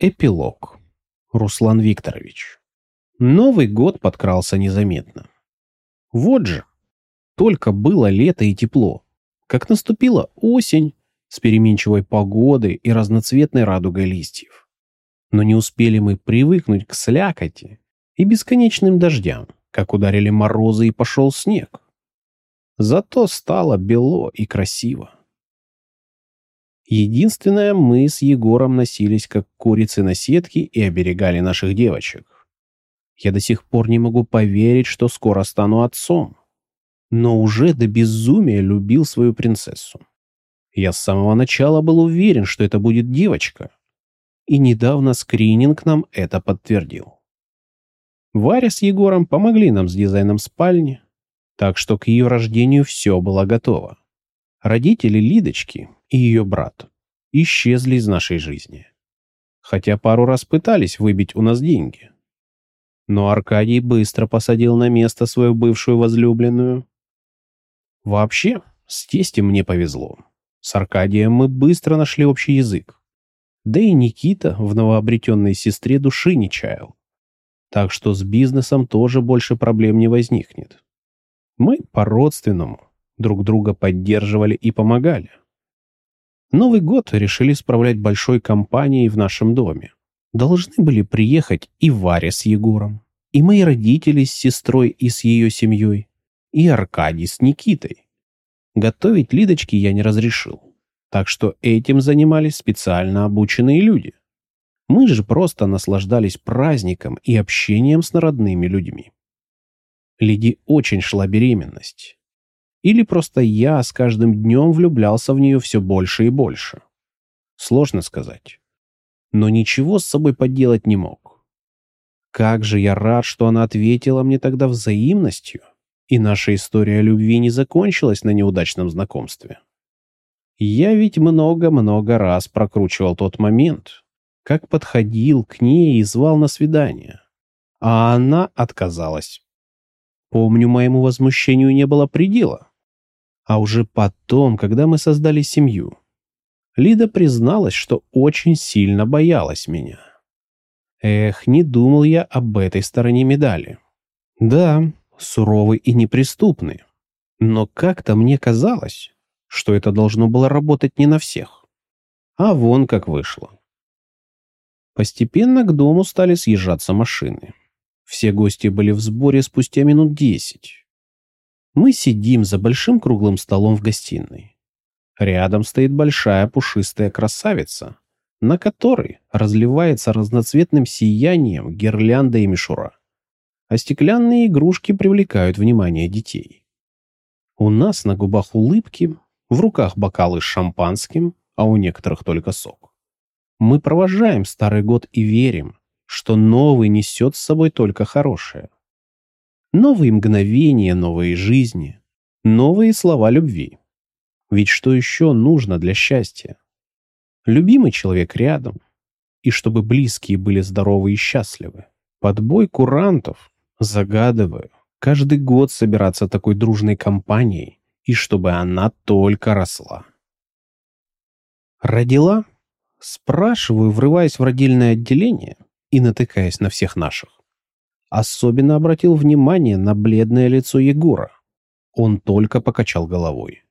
Эпилог. Руслан Викторович. Новый год подкрался незаметно. Вот же, только было лето и тепло, как наступила осень с переменчивой погодой и разноцветной радугой листьев. Но не успели мы привыкнуть к слякоти и бесконечным дождям, как ударили морозы и пошел снег. Зато стало бело и красиво. Единственное, мы с Егором носились как курицы на сетке и оберегали наших девочек. Я до сих пор не могу поверить, что скоро стану отцом. Но уже до безумия любил свою принцессу. Я с самого начала был уверен, что это будет девочка. И недавно скрининг нам это подтвердил. Варя с Егором помогли нам с дизайном спальни, так что к ее рождению все было готово. Родители Лидочки и ее брат исчезли из нашей жизни. Хотя пару раз пытались выбить у нас деньги. Но Аркадий быстро посадил на место свою бывшую возлюбленную. Вообще, с тестем мне повезло. С Аркадием мы быстро нашли общий язык. Да и Никита в новообретенной сестре души не чаял. Так что с бизнесом тоже больше проблем не возникнет. Мы по-родственному друг друга поддерживали и помогали. Новый год решили справлять большой компанией в нашем доме. Должны были приехать и Варя с Егором, и мои родители с сестрой и с ее семьей, и Аркадий с Никитой. Готовить Лидочке я не разрешил, так что этим занимались специально обученные люди. Мы же просто наслаждались праздником и общением с народными людьми. Лиди очень шла беременность. Или просто я с каждым днем влюблялся в нее все больше и больше. Сложно сказать. Но ничего с собой поделать не мог. Как же я рад, что она ответила мне тогда взаимностью, и наша история любви не закончилась на неудачном знакомстве. Я ведь много-много раз прокручивал тот момент, как подходил к ней и звал на свидание. А она отказалась. Помню, моему возмущению не было предела. А уже потом, когда мы создали семью, Лида призналась, что очень сильно боялась меня. Эх, не думал я об этой стороне медали. Да, суровый и неприступный. Но как-то мне казалось, что это должно было работать не на всех. А вон как вышло. Постепенно к дому стали съезжаться машины. Все гости были в сборе спустя минут десять. Мы сидим за большим круглым столом в гостиной. Рядом стоит большая пушистая красавица, на которой разливается разноцветным сиянием гирлянда и мишура. А стеклянные игрушки привлекают внимание детей. У нас на губах улыбки, в руках бокалы с шампанским, а у некоторых только сок. Мы провожаем старый год и верим, что новый несет с собой только хорошее. Новые мгновения, новые жизни, новые слова любви. Ведь что еще нужно для счастья? Любимый человек рядом, и чтобы близкие были здоровы и счастливы. Под бой курантов загадываю каждый год собираться такой дружной компанией, и чтобы она только росла. Родила? Спрашиваю, врываясь в родильное отделение и натыкаясь на всех наших. Особенно обратил внимание на бледное лицо Егора. Он только покачал головой.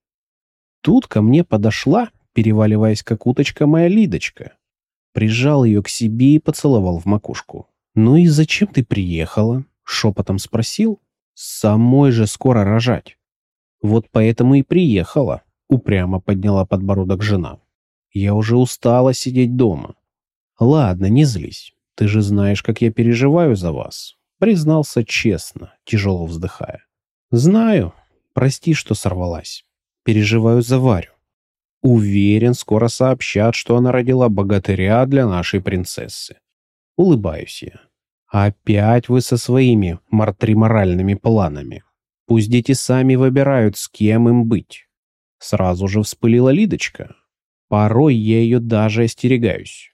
Тут ко мне подошла, переваливаясь как уточка, моя Лидочка. Прижал ее к себе и поцеловал в макушку. «Ну и зачем ты приехала?» — шепотом спросил. «Самой же скоро рожать». «Вот поэтому и приехала», — упрямо подняла подбородок жена. «Я уже устала сидеть дома». «Ладно, не злись. Ты же знаешь, как я переживаю за вас признался честно, тяжело вздыхая. «Знаю. Прости, что сорвалась. Переживаю за Варю. Уверен, скоро сообщат, что она родила богатыря для нашей принцессы. Улыбаюсь я. Опять вы со своими мартриморальными планами. Пусть дети сами выбирают, с кем им быть. Сразу же вспылила Лидочка. Порой я ее даже остерегаюсь.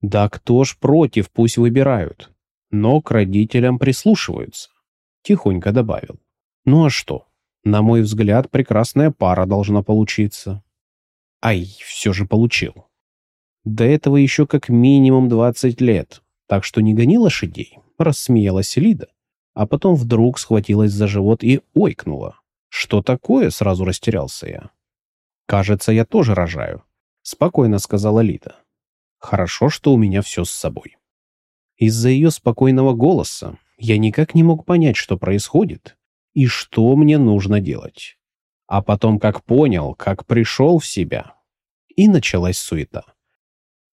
Да кто ж против, пусть выбирают но к родителям прислушиваются. Тихонько добавил. Ну а что? На мой взгляд, прекрасная пара должна получиться. Ай, все же получил. До этого еще как минимум 20 лет, так что не гони лошадей, рассмеялась Лида, а потом вдруг схватилась за живот и ойкнула. Что такое, сразу растерялся я. Кажется, я тоже рожаю, спокойно сказала Лида. Хорошо, что у меня все с собой. Из-за ее спокойного голоса я никак не мог понять, что происходит и что мне нужно делать. А потом как понял, как пришел в себя. И началась суета.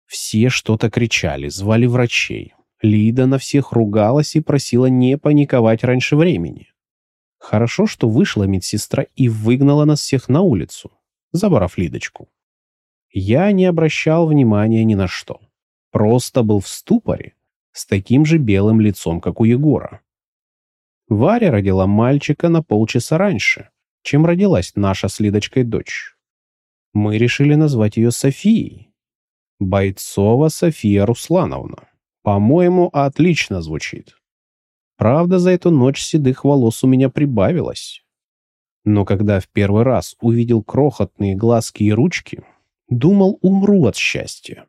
Все что-то кричали, звали врачей. Лида на всех ругалась и просила не паниковать раньше времени. Хорошо, что вышла медсестра и выгнала нас всех на улицу, забрав Лидочку. Я не обращал внимания ни на что. Просто был в ступоре, с таким же белым лицом, как у Егора. Варя родила мальчика на полчаса раньше, чем родилась наша с Лидочкой дочь. Мы решили назвать ее Софией. Бойцова София Руслановна. По-моему, отлично звучит. Правда, за эту ночь седых волос у меня прибавилось. Но когда в первый раз увидел крохотные глазки и ручки, думал, умру от счастья.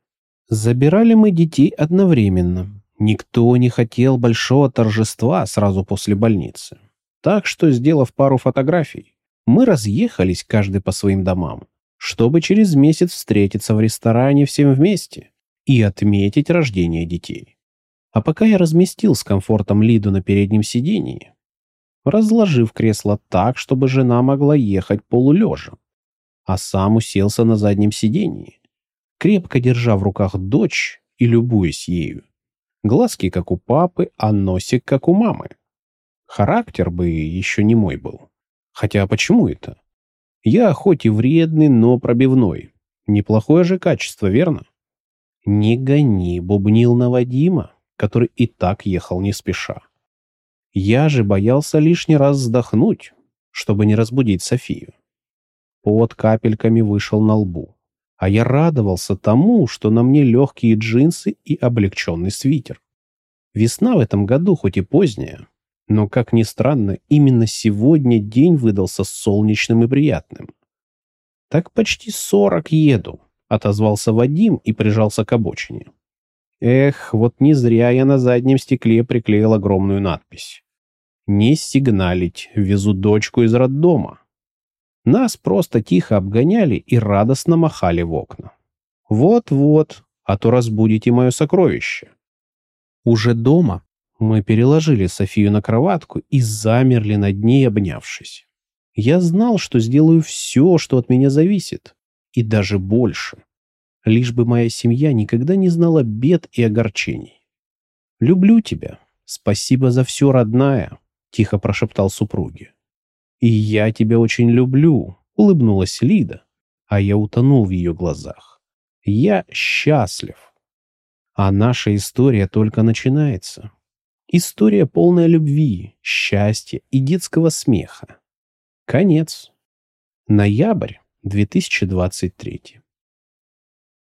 Забирали мы детей одновременно. Никто не хотел большого торжества сразу после больницы. Так что, сделав пару фотографий, мы разъехались каждый по своим домам, чтобы через месяц встретиться в ресторане всем вместе и отметить рождение детей. А пока я разместил с комфортом Лиду на переднем сидении, разложив кресло так, чтобы жена могла ехать полулежа, а сам уселся на заднем сидении, крепко держа в руках дочь и любуясь ею. Глазки, как у папы, а носик, как у мамы. Характер бы еще не мой был. Хотя почему это? Я хоть и вредный, но пробивной. Неплохое же качество, верно? Не гони, бубнил на Вадима, который и так ехал не спеша. Я же боялся лишний раз вздохнуть, чтобы не разбудить Софию. Под капельками вышел на лбу, а я радовался тому, что на мне легкие джинсы и облегченный свитер. Весна в этом году хоть и поздняя, но, как ни странно, именно сегодня день выдался солнечным и приятным. «Так почти сорок еду», — отозвался Вадим и прижался к обочине. Эх, вот не зря я на заднем стекле приклеил огромную надпись. «Не сигналить, везу дочку из роддома». Нас просто тихо обгоняли и радостно махали в окна. «Вот-вот, а то разбудите мое сокровище». Уже дома мы переложили Софию на кроватку и замерли над ней, обнявшись. Я знал, что сделаю все, что от меня зависит, и даже больше. Лишь бы моя семья никогда не знала бед и огорчений. «Люблю тебя. Спасибо за все, родная», — тихо прошептал супруге. «И я тебя очень люблю», — улыбнулась Лида, а я утонул в ее глазах. «Я счастлив». А наша история только начинается. История полная любви, счастья и детского смеха. Конец. Ноябрь 2023.